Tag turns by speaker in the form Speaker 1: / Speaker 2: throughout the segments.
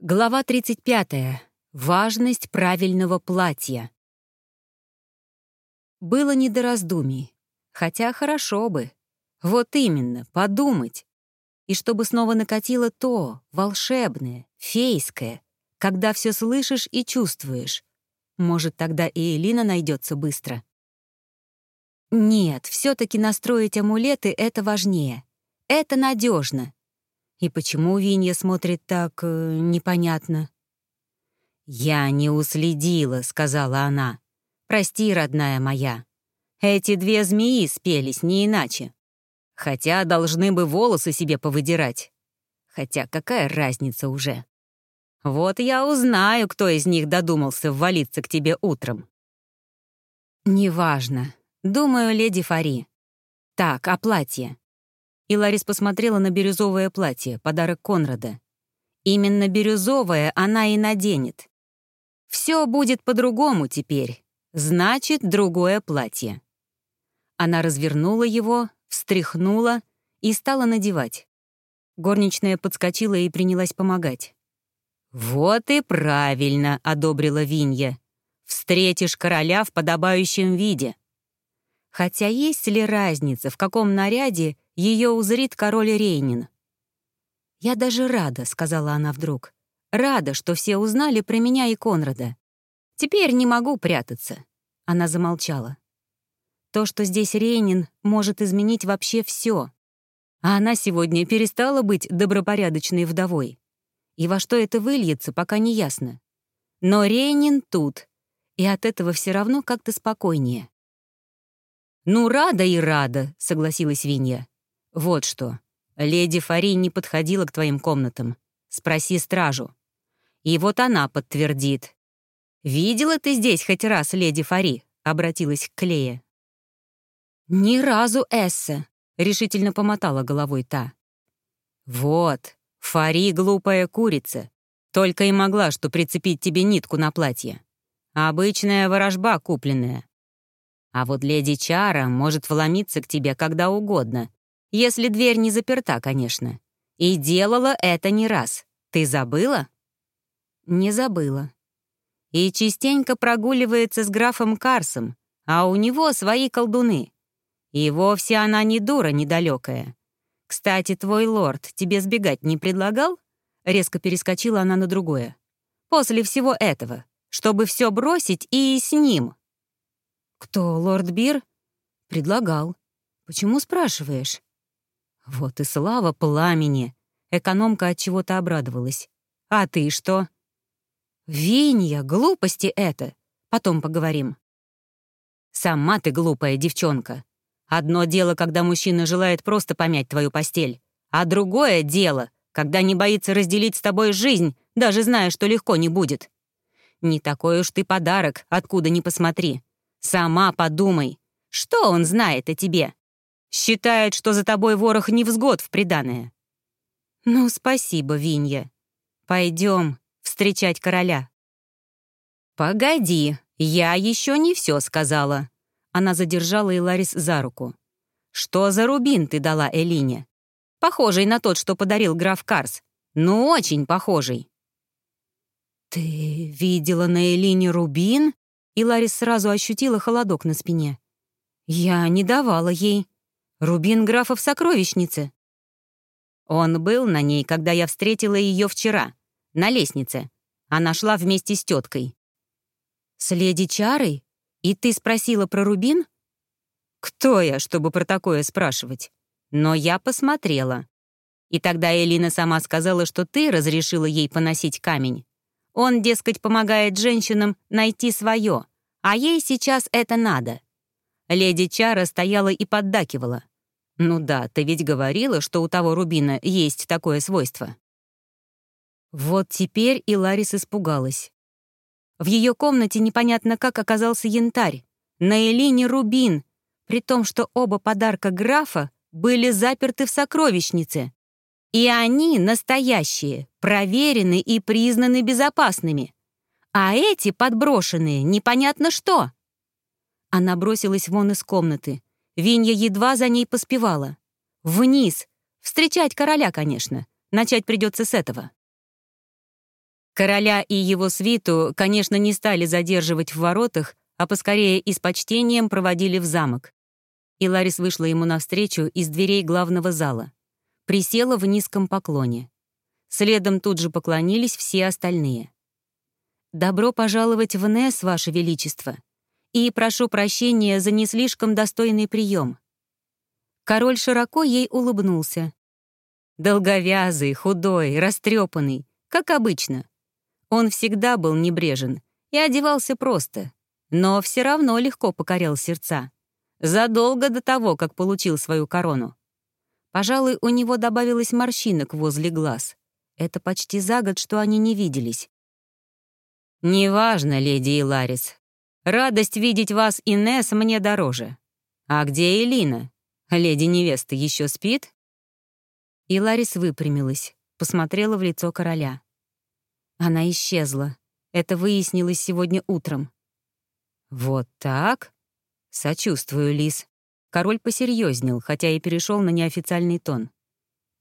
Speaker 1: Глава 35. Важность правильного платья. Было не до раздумий. Хотя хорошо бы. Вот именно, подумать. И чтобы снова накатило то, волшебное, фейское, когда все слышишь и чувствуешь. Может, тогда и Элина найдется быстро. Нет, все таки настроить амулеты — это важнее. Это надежно. И почему Винья смотрит так э, непонятно? «Я не уследила», — сказала она. «Прости, родная моя. Эти две змеи спелись не иначе. Хотя должны бы волосы себе повыдирать. Хотя какая разница уже? Вот я узнаю, кто из них додумался ввалиться к тебе утром». «Неважно. Думаю, леди Фари. Так, а платье? И Ларис посмотрела на бирюзовое платье, подарок Конрада. Именно бирюзовое она и наденет. Все будет по-другому теперь. Значит, другое платье. Она развернула его, встряхнула и стала надевать. Горничная подскочила и принялась помогать. «Вот и правильно», — одобрила Винья. «Встретишь короля в подобающем виде». Хотя есть ли разница, в каком наряде ее узрит король Рейнин. «Я даже рада», — сказала она вдруг. «Рада, что все узнали про меня и Конрада. Теперь не могу прятаться». Она замолчала. То, что здесь Рейнин, может изменить вообще все. А она сегодня перестала быть добропорядочной вдовой. И во что это выльется, пока не ясно. Но Рейнин тут, и от этого все равно как-то спокойнее. «Ну, рада и рада», — согласилась Винья. «Вот что. Леди Фари не подходила к твоим комнатам. Спроси стражу». И вот она подтвердит. «Видела ты здесь хоть раз леди Фари?» — обратилась к Клее. «Ни разу, Эссе», — решительно помотала головой та. «Вот, Фари — глупая курица. Только и могла, что прицепить тебе нитку на платье. Обычная ворожба купленная. А вот леди Чара может вломиться к тебе когда угодно если дверь не заперта, конечно. И делала это не раз. Ты забыла? Не забыла. И частенько прогуливается с графом Карсом, а у него свои колдуны. И вовсе она не дура недалекая. Кстати, твой лорд тебе сбегать не предлагал? Резко перескочила она на другое. После всего этого, чтобы все бросить и с ним. Кто, лорд Бир? Предлагал. Почему спрашиваешь? Вот и слава пламени. Экономка от чего-то обрадовалась. А ты что? Винья, глупости это. Потом поговорим. Сама ты глупая девчонка. Одно дело, когда мужчина желает просто помять твою постель, а другое дело, когда не боится разделить с тобой жизнь, даже зная, что легко не будет. Не такой уж ты подарок, откуда ни посмотри. Сама подумай, что он знает о тебе? Считает, что за тобой ворох невзгод в приданое. Ну, спасибо, Винья. Пойдем встречать короля. Погоди, я еще не все сказала. Она задержала Иларис за руку. Что за рубин ты дала Элине? Похожий на тот, что подарил граф Карс. Ну, очень похожий. «Ты видела на Элине рубин?» И Ларис сразу ощутила холодок на спине. «Я не давала ей. Рубин графа в сокровищнице. Он был на ней, когда я встретила ее вчера, на лестнице. Она шла вместе с теткой. «С леди Чарой? И ты спросила про Рубин?» «Кто я, чтобы про такое спрашивать?» Но я посмотрела. И тогда Элина сама сказала, что ты разрешила ей поносить камень. Он, дескать, помогает женщинам найти свое, а ей сейчас это надо. Леди Чара стояла и поддакивала. «Ну да, ты ведь говорила, что у того рубина есть такое свойство». Вот теперь и Ларис испугалась. В ее комнате непонятно как оказался янтарь, на Элине рубин, при том, что оба подарка графа были заперты в сокровищнице. И они настоящие, проверены и признаны безопасными. А эти подброшенные непонятно что. Она бросилась вон из комнаты. Винья едва за ней поспевала. Вниз. Встречать короля, конечно. Начать придется с этого. Короля и его свиту, конечно, не стали задерживать в воротах, а поскорее и с почтением проводили в замок. И Ларис вышла ему навстречу из дверей главного зала. Присела в низком поклоне. Следом тут же поклонились все остальные. «Добро пожаловать в Нес, Ваше Величество, и прошу прощения за не слишком достойный прием». Король широко ей улыбнулся. Долговязый, худой, растрепанный, как обычно. Он всегда был небрежен и одевался просто, но все равно легко покорял сердца. Задолго до того, как получил свою корону. Пожалуй, у него добавилось морщинок возле глаз. Это почти за год, что они не виделись. «Неважно, леди Иларис. Радость видеть вас, Инесс, мне дороже. А где Элина? Леди невеста еще спит?» И Ларис выпрямилась, посмотрела в лицо короля. Она исчезла. Это выяснилось сегодня утром. «Вот так?» «Сочувствую, Лис». Король посерьезнел, хотя и перешел на неофициальный тон.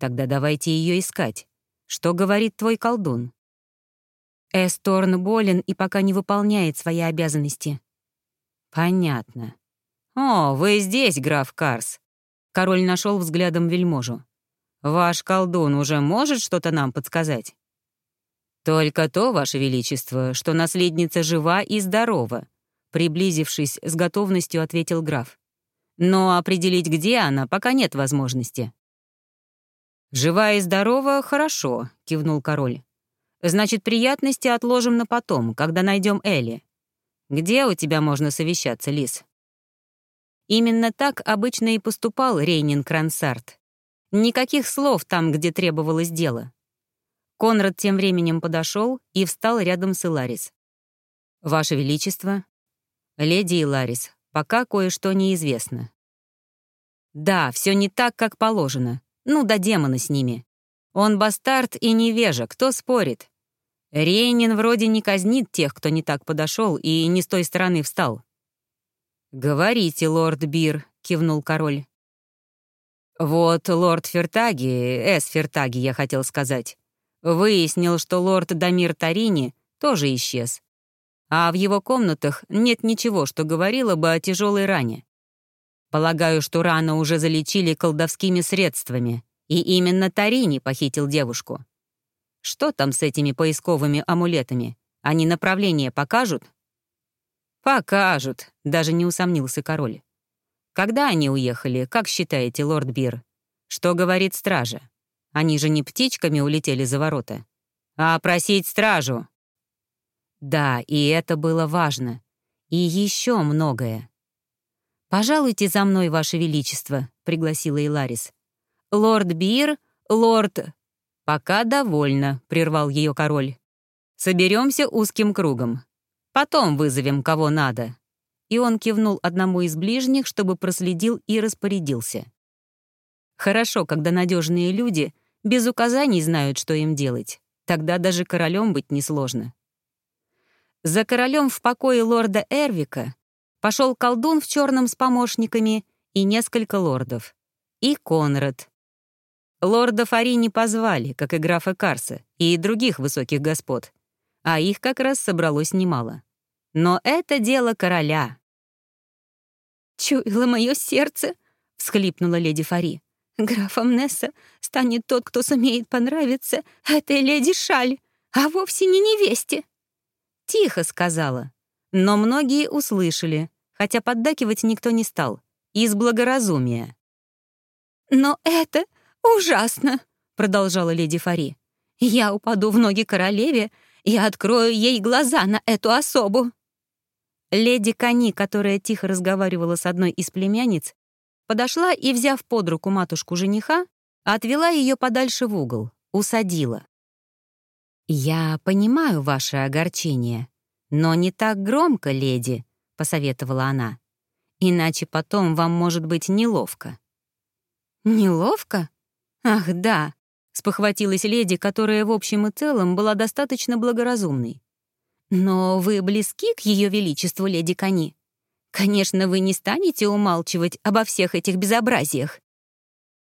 Speaker 1: «Тогда давайте ее искать. Что говорит твой колдун?» Эсторн болен и пока не выполняет свои обязанности. «Понятно. О, вы здесь, граф Карс!» Король нашел взглядом вельможу. Ваш колдун уже может что-то нам подсказать? Только то, Ваше Величество, что наследница жива и здорова, приблизившись, с готовностью ответил граф. Но определить, где она, пока нет возможности. «Жива и здорова — хорошо», — кивнул король. «Значит, приятности отложим на потом, когда найдем Элли. Где у тебя можно совещаться, Лис?» Именно так обычно и поступал Рейнин Крансарт. Никаких слов там, где требовалось дело. Конрад тем временем подошел и встал рядом с Иларис. «Ваше Величество, леди Иларис, пока кое-что неизвестно». «Да, все не так, как положено. Ну да демона с ними. Он бастард и невежа, кто спорит? Рейнин вроде не казнит тех, кто не так подошел и не с той стороны встал». «Говорите, лорд Бир», — кивнул король. Вот лорд Фертаги, Эс Фертаги, я хотел сказать, выяснил, что лорд Дамир Тарини тоже исчез. А в его комнатах нет ничего, что говорило бы о тяжелой ране. Полагаю, что рану уже залечили колдовскими средствами, и именно Тарини похитил девушку. Что там с этими поисковыми амулетами? Они направление покажут? Покажут, даже не усомнился король. Когда они уехали, как считаете, лорд Бир? Что говорит стража? Они же не птичками улетели за ворота. А просить стражу. Да, и это было важно. И еще многое. «Пожалуйте за мной, Ваше Величество», — пригласила Иларис. «Лорд Бир, лорд...» «Пока довольно», — прервал ее король. «Соберемся узким кругом. Потом вызовем, кого надо и он кивнул одному из ближних, чтобы проследил и распорядился. Хорошо, когда надежные люди без указаний знают, что им делать. Тогда даже королем быть несложно. За королем в покое лорда Эрвика пошел колдун в черном с помощниками и несколько лордов. И Конрад. Лорда Фари не позвали, как и графа Карса, и других высоких господ, а их как раз собралось немало. Но это дело короля. «Чуяло мое сердце», — всхлипнула леди Фари. «Графом Несса станет тот, кто сумеет понравиться этой леди Шаль, а вовсе не невесте». Тихо сказала, но многие услышали, хотя поддакивать никто не стал, из благоразумия. «Но это ужасно», — продолжала леди Фари. «Я упаду в ноги королеве и открою ей глаза на эту особу». Леди Кани, которая тихо разговаривала с одной из племянниц, подошла и, взяв под руку матушку жениха, отвела ее подальше в угол, усадила. «Я понимаю ваше огорчение, но не так громко, леди», — посоветовала она. «Иначе потом вам может быть неловко». «Неловко? Ах, да», — спохватилась леди, которая в общем и целом была достаточно благоразумной. Но вы близки к Ее Величеству, леди Кани. Конечно, вы не станете умалчивать обо всех этих безобразиях.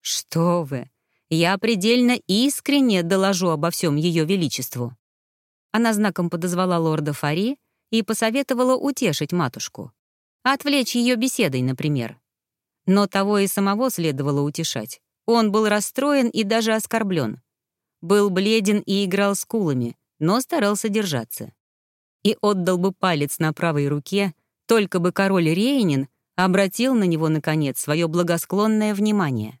Speaker 1: Что вы, я предельно искренне доложу обо всем Ее Величеству. Она знаком подозвала лорда Фари и посоветовала утешить матушку. Отвлечь ее беседой, например. Но того и самого следовало утешать. Он был расстроен и даже оскорблен. Был бледен и играл скулами, но старался держаться. И отдал бы палец на правой руке, только бы король Рейнин обратил на него, наконец, свое благосклонное внимание.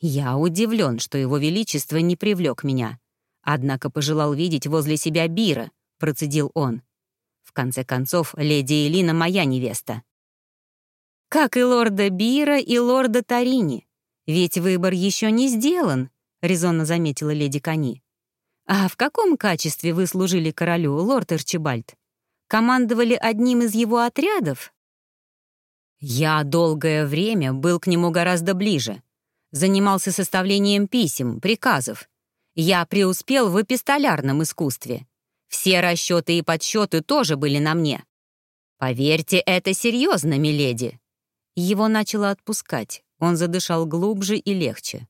Speaker 1: Я удивлен, что его величество не привлек меня. Однако пожелал видеть возле себя Бира, процедил он. В конце концов, леди Элина моя невеста. Как и лорда Бира и лорда Тарини. Ведь выбор еще не сделан, резонно заметила леди Кани. А в каком качестве вы служили королю, лорд Арчибальд? Командовали одним из его отрядов? Я долгое время был к нему гораздо ближе занимался составлением писем, приказов. Я преуспел в эпистолярном искусстве. Все расчеты и подсчеты тоже были на мне. Поверьте, это серьезно, миледи. Его начало отпускать. Он задышал глубже и легче.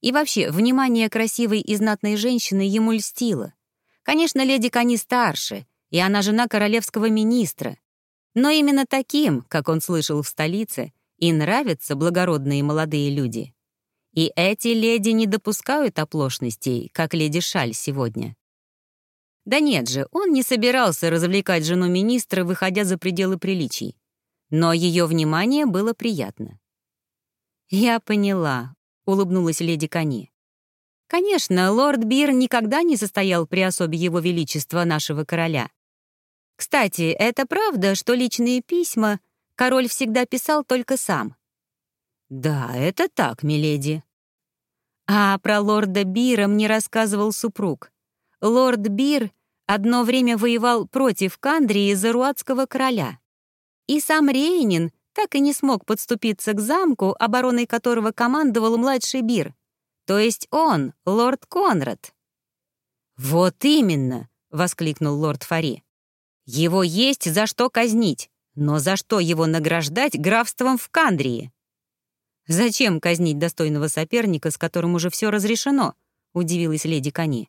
Speaker 1: И вообще, внимание красивой и знатной женщины ему льстило. Конечно, леди Кани старше, и она жена королевского министра. Но именно таким, как он слышал в столице, и нравятся благородные молодые люди. И эти леди не допускают оплошностей, как леди Шаль сегодня. Да нет же, он не собирался развлекать жену министра, выходя за пределы приличий. Но ее внимание было приятно. «Я поняла», — улыбнулась леди Кани. «Конечно, лорд Бир никогда не состоял при особе его величества нашего короля. Кстати, это правда, что личные письма король всегда писал только сам?» «Да, это так, миледи», а про лорда Бира мне рассказывал супруг. Лорд Бир одно время воевал против Кандрии за руатского короля. И сам Рейнин так и не смог подступиться к замку, обороной которого командовал младший Бир. То есть он, лорд Конрад. «Вот именно!» — воскликнул лорд Фари. «Его есть за что казнить, но за что его награждать графством в Кандрии?» «Зачем казнить достойного соперника, с которым уже все разрешено?» — удивилась леди Кани.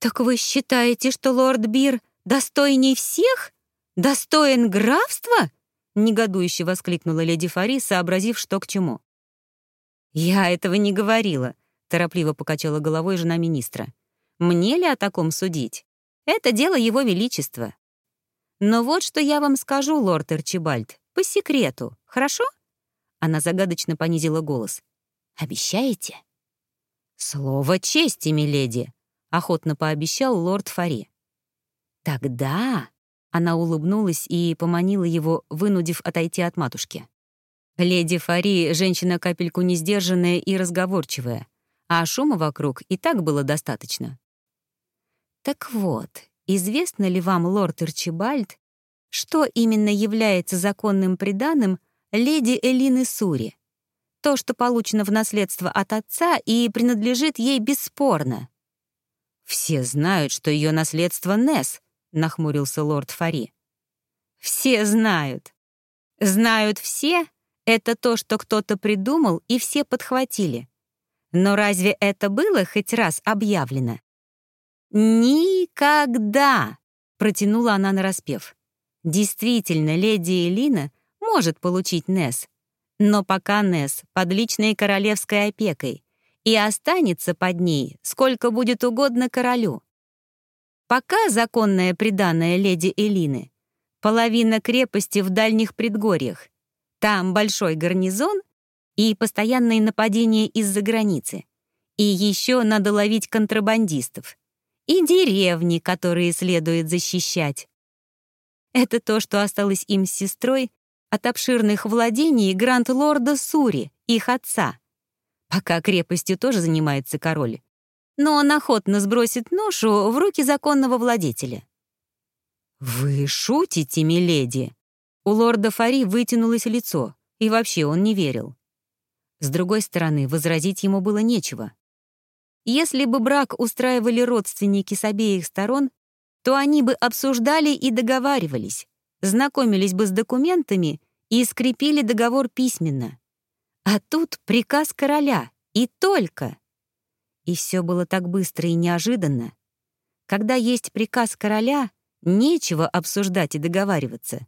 Speaker 1: «Так вы считаете, что лорд Бир достойней всех? Достоин графства?» — негодующе воскликнула леди Фари, сообразив, что к чему. «Я этого не говорила», — торопливо покачала головой жена министра. «Мне ли о таком судить? Это дело его величества. Но вот что я вам скажу, лорд Эрчибальд, по секрету, хорошо?» Она загадочно понизила голос. «Обещаете?» «Слово чести, миледи», — охотно пообещал лорд Фари. «Тогда...» — она улыбнулась и поманила его, вынудив отойти от матушки. Леди Фари — женщина капельку несдержанная и разговорчивая, а шума вокруг и так было достаточно. «Так вот, известно ли вам, лорд Арчибальд, что именно является законным приданым леди Элины Сури. То, что получено в наследство от отца и принадлежит ей бесспорно. «Все знают, что ее наследство Несс», — нахмурился лорд Фари. «Все знают. Знают все — это то, что кто-то придумал, и все подхватили. Но разве это было хоть раз объявлено?» «Никогда!» — протянула она нараспев. Действительно, леди Элина может получить Нес, но пока Нес под личной королевской опекой и останется под ней сколько будет угодно королю. Пока законная приданная леди Элины — половина крепости в дальних предгорьях, там большой гарнизон и постоянные нападения из-за границы. И еще надо ловить контрабандистов. И деревни, которые следует защищать. Это то, что осталось им с сестрой от обширных владений гранд-лорда Сури, их отца. Пока крепостью тоже занимается король. Но он охотно сбросит ношу в руки законного владетеля. «Вы шутите, миледи?» У лорда Фари вытянулось лицо, и вообще он не верил. С другой стороны, возразить ему было нечего. Если бы брак устраивали родственники с обеих сторон, то они бы обсуждали и договаривались, знакомились бы с документами и скрепили договор письменно. А тут приказ короля, и только. И все было так быстро и неожиданно. Когда есть приказ короля, нечего обсуждать и договариваться.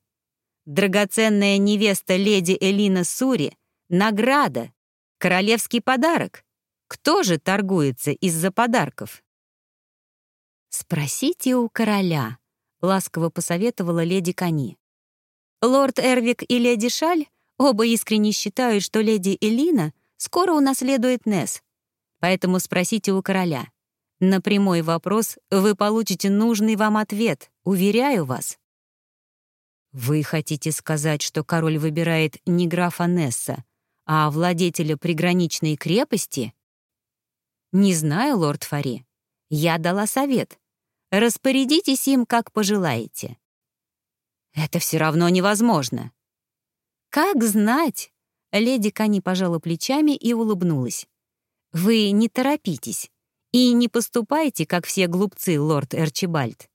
Speaker 1: Драгоценная невеста леди Элина Сури — награда, королевский подарок. Кто же торгуется из-за подарков? «Спросите у короля», — ласково посоветовала леди Кани. Лорд Эрвик и леди Шаль оба искренне считают, что леди Элина скоро унаследует Несс. Поэтому спросите у короля. На прямой вопрос вы получите нужный вам ответ, уверяю вас. Вы хотите сказать, что король выбирает не графа Несса, а владетеля приграничной крепости? Не знаю, лорд Фари. Я дала совет. Распорядитесь им, как пожелаете. Это все равно невозможно. Как знать? Леди Кани пожала плечами и улыбнулась. Вы не торопитесь и не поступайте, как все глупцы, лорд Эрчибальд.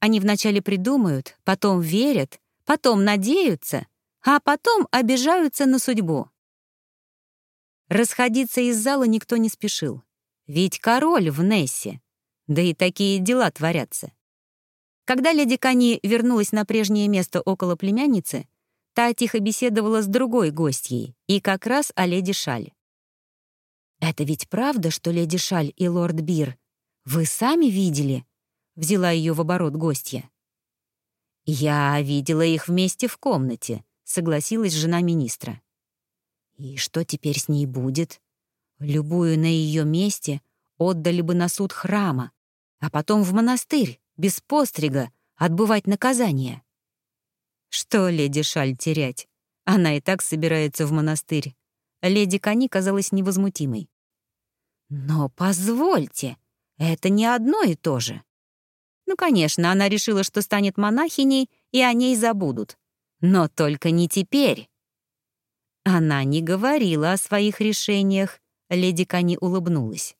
Speaker 1: Они вначале придумают, потом верят, потом надеются, а потом обижаются на судьбу. Расходиться из зала никто не спешил. Ведь король в Нессе. Да и такие дела творятся. Когда леди Кани вернулась на прежнее место около племянницы, та тихо беседовала с другой гостьей, и как раз о леди Шаль. «Это ведь правда, что леди Шаль и лорд Бир? Вы сами видели?» — взяла ее в оборот гостья. «Я видела их вместе в комнате», — согласилась жена министра. «И что теперь с ней будет? Любую на ее месте отдали бы на суд храма, а потом в монастырь, без пострига, отбывать наказание. Что леди Шаль терять? Она и так собирается в монастырь. Леди Кани казалась невозмутимой. Но позвольте, это не одно и то же. Ну, конечно, она решила, что станет монахиней, и о ней забудут. Но только не теперь. Она не говорила о своих решениях, леди Кани улыбнулась.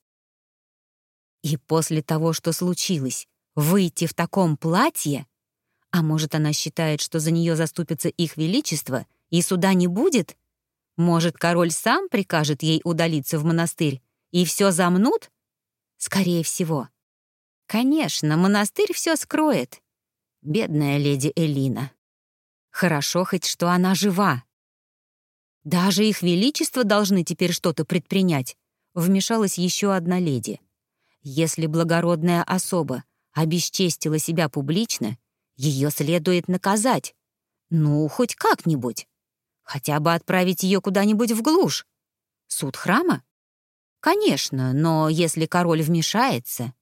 Speaker 1: И после того, что случилось, Выйти в таком платье? А может, она считает, что за нее заступится их величество, и суда не будет? Может, король сам прикажет ей удалиться в монастырь, и все замнут? Скорее всего. Конечно, монастырь все скроет. Бедная леди Элина. Хорошо хоть, что она жива. Даже их величество должны теперь что-то предпринять, вмешалась еще одна леди. Если благородная особа обесчестила себя публично, ее следует наказать. Ну, хоть как-нибудь. Хотя бы отправить ее куда-нибудь в глушь. Суд храма? Конечно, но если король вмешается...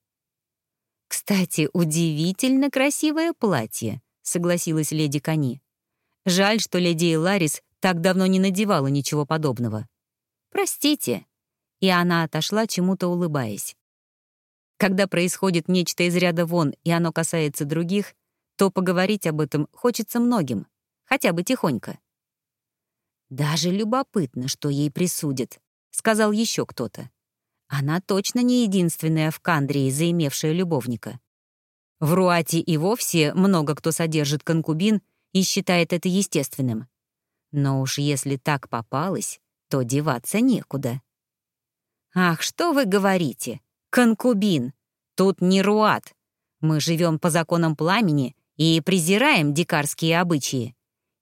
Speaker 1: «Кстати, удивительно красивое платье», — согласилась леди Кани. «Жаль, что леди Ларис так давно не надевала ничего подобного. Простите». И она отошла, чему-то улыбаясь. Когда происходит нечто из ряда вон, и оно касается других, то поговорить об этом хочется многим, хотя бы тихонько. «Даже любопытно, что ей присудят», — сказал еще кто-то. Она точно не единственная в Кандрии, заимевшая любовника. В Руате и вовсе много кто содержит конкубин и считает это естественным. Но уж если так попалось, то деваться некуда. «Ах, что вы говорите? Конкубин. Тут не руат. Мы живем по законам пламени и презираем дикарские обычаи.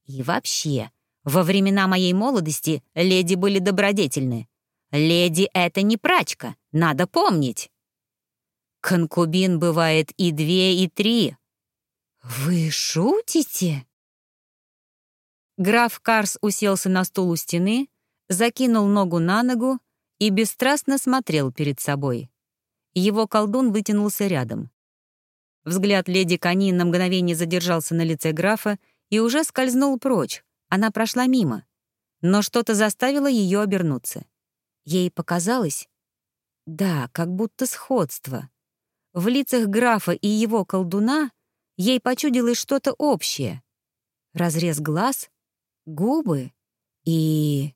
Speaker 1: И вообще, во времена моей молодости леди были добродетельны. Леди — это не прачка, надо помнить. Конкубин бывает и две, и три. Вы шутите? Граф Карс уселся на стул у стены, закинул ногу на ногу и бесстрастно смотрел перед собой. Его колдун вытянулся рядом. Взгляд леди Кани на мгновение задержался на лице графа и уже скользнул прочь. Она прошла мимо. Но что-то заставило ее обернуться. Ей показалось... Да, как будто сходство. В лицах графа и его колдуна ей почудилось что-то общее. Разрез глаз, губы и...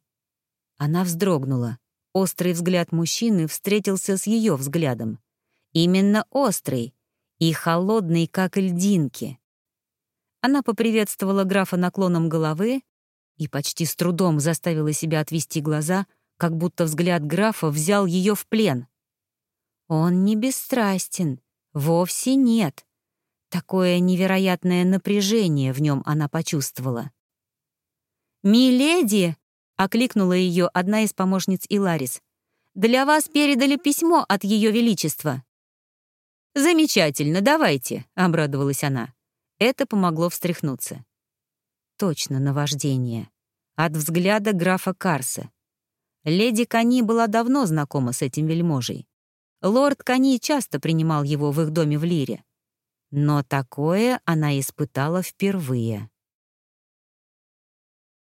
Speaker 1: Она вздрогнула. Острый взгляд мужчины встретился с ее взглядом. Именно острый и холодный, как льдинки. Она поприветствовала графа наклоном головы и почти с трудом заставила себя отвести глаза, как будто взгляд графа взял ее в плен. «Он не бесстрастен», Вовсе нет. Такое невероятное напряжение в нем она почувствовала. «Миледи!» — окликнула ее одна из помощниц Иларис. «Для вас передали письмо от Ее Величества». «Замечательно, давайте», — обрадовалась она. Это помогло встряхнуться. Точно наваждение. От взгляда графа Карса. Леди Кани была давно знакома с этим вельможей. Лорд Кани часто принимал его в их доме в Лире. Но такое она испытала впервые.